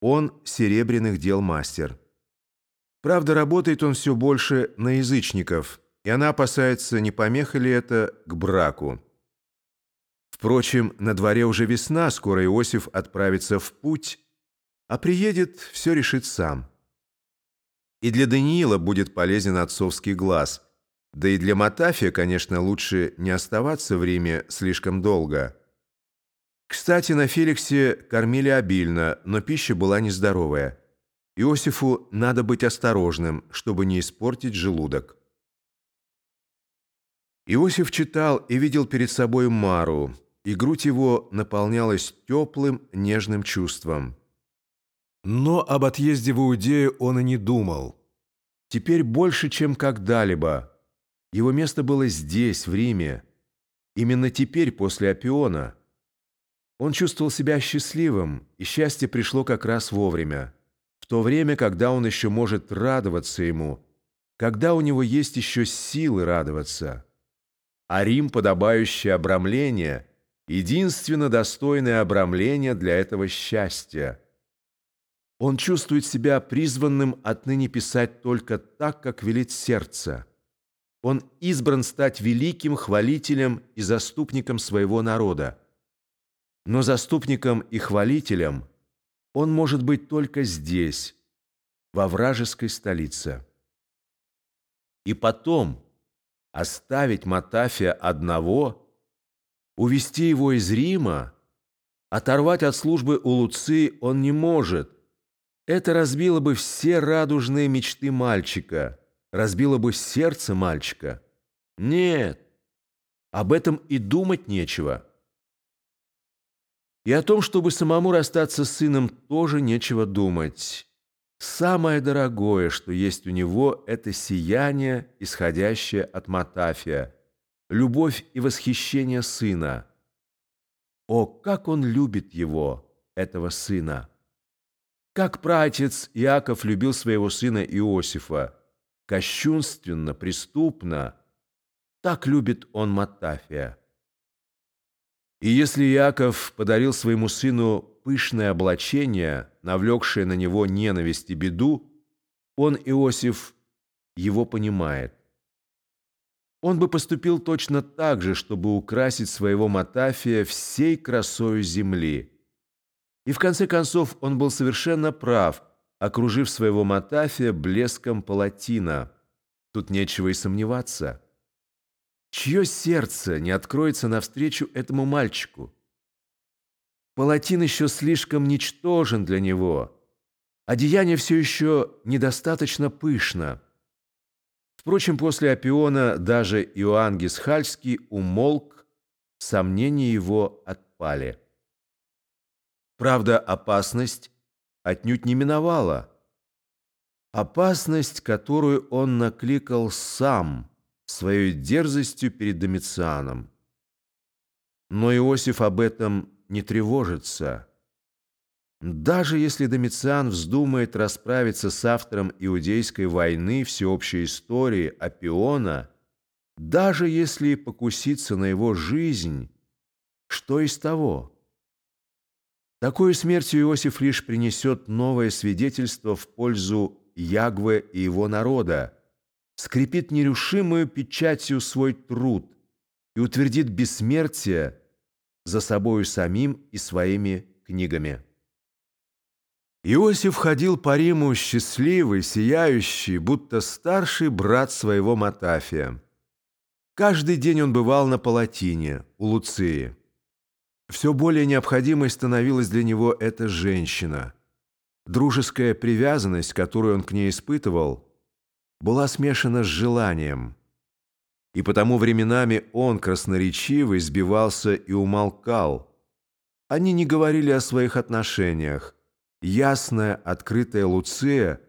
Он серебряных дел мастер. Правда, работает он все больше на язычников, и она опасается, не помеха ли это к браку. Впрочем, на дворе уже весна, скоро Иосиф отправится в путь, а приедет, все решит сам. И для Даниила будет полезен отцовский глаз, да и для Матафия, конечно, лучше не оставаться в Риме слишком долго. Кстати, на Феликсе кормили обильно, но пища была нездоровая. Иосифу надо быть осторожным, чтобы не испортить желудок. Иосиф читал и видел перед собой Мару, и грудь его наполнялась теплым, нежным чувством. Но об отъезде в Иудею он и не думал. Теперь больше, чем когда-либо. Его место было здесь, в Риме. Именно теперь, после Апиона. Он чувствовал себя счастливым, и счастье пришло как раз вовремя. В то время, когда он еще может радоваться ему, когда у него есть еще силы радоваться. А Рим, подобающее обрамление, единственно достойное обрамление для этого счастья – он чувствует себя призванным отныне писать только так, как велит сердце. Он избран стать великим хвалителем и заступником своего народа. Но заступником и хвалителем он может быть только здесь, во вражеской столице. И потом оставить Матафия одного, увести его из Рима, оторвать от службы у Луции он не может – это разбило бы все радужные мечты мальчика, разбило бы сердце мальчика. Нет, об этом и думать нечего. И о том, чтобы самому расстаться с сыном, тоже нечего думать. Самое дорогое, что есть у него, это сияние, исходящее от Матафия, любовь и восхищение сына. О, как он любит его, этого сына! Как праотец Иаков любил своего сына Иосифа, кощунственно, преступно, так любит он Матафия. И если Иаков подарил своему сыну пышное облачение, навлекшее на него ненависть и беду, он, Иосиф, его понимает. Он бы поступил точно так же, чтобы украсить своего Матафия всей красою земли – и в конце концов он был совершенно прав, окружив своего Матафия блеском палатина. Тут нечего и сомневаться. Чье сердце не откроется навстречу этому мальчику? Палатин еще слишком ничтожен для него. Одеяние все еще недостаточно пышно. Впрочем, после Апиона даже Иоанн Гисхальский умолк, сомнения его отпали. Правда, опасность отнюдь не миновала. Опасность, которую он накликал сам своей дерзостью перед Домицианом. Но Иосиф об этом не тревожится. Даже если Домициан вздумает расправиться с автором Иудейской войны всеобщей истории Апиона, даже если покуситься на его жизнь, что из того? Такой смертью Иосиф лишь принесет новое свидетельство в пользу Ягве и его народа, скрепит нерушимую печатью свой труд и утвердит бессмертие за собою самим и своими книгами. Иосиф ходил по Риму счастливый, сияющий, будто старший брат своего Матафия. Каждый день он бывал на Палатине, у Луции. Все более необходимой становилась для него эта женщина. Дружеская привязанность, которую он к ней испытывал, была смешана с желанием. И потому временами он, красноречивый, сбивался и умолкал. Они не говорили о своих отношениях. Ясная, открытая Луция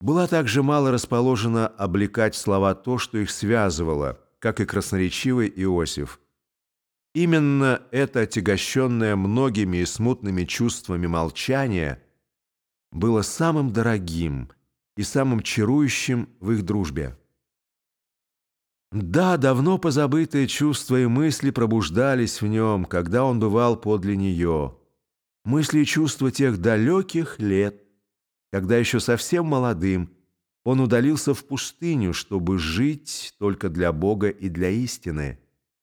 была также мало расположена облекать слова то, что их связывало, как и красноречивый Иосиф. Именно это отягощенное многими и смутными чувствами молчание было самым дорогим и самым чарующим в их дружбе. Да, давно позабытые чувства и мысли пробуждались в нем, когда он бывал подле нее. мысли и чувства тех далеких лет, когда еще совсем молодым он удалился в пустыню, чтобы жить только для Бога и для истины –